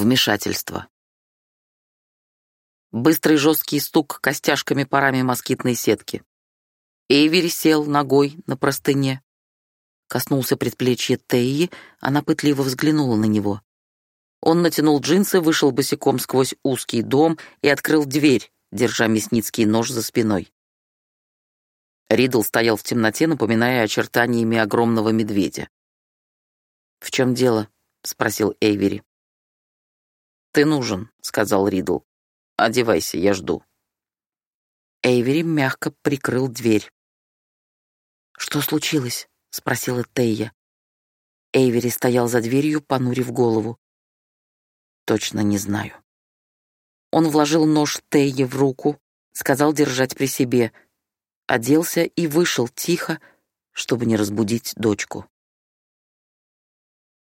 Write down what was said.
вмешательство. Быстрый жесткий стук костяшками парами москитной сетки. Эйвери сел ногой на простыне. Коснулся предплечья Теи, она пытливо взглянула на него. Он натянул джинсы, вышел босиком сквозь узкий дом и открыл дверь, держа мясницкий нож за спиной. Ридл стоял в темноте, напоминая очертаниями огромного медведя. «В чем дело?» — спросил Эйвери. «Ты нужен», — сказал Ридл. Одевайся, я жду». Эйвери мягко прикрыл дверь. «Что случилось?» — спросила Тейя. Эйвери стоял за дверью, понурив голову. «Точно не знаю». Он вложил нож Тейе в руку, сказал держать при себе, оделся и вышел тихо, чтобы не разбудить дочку.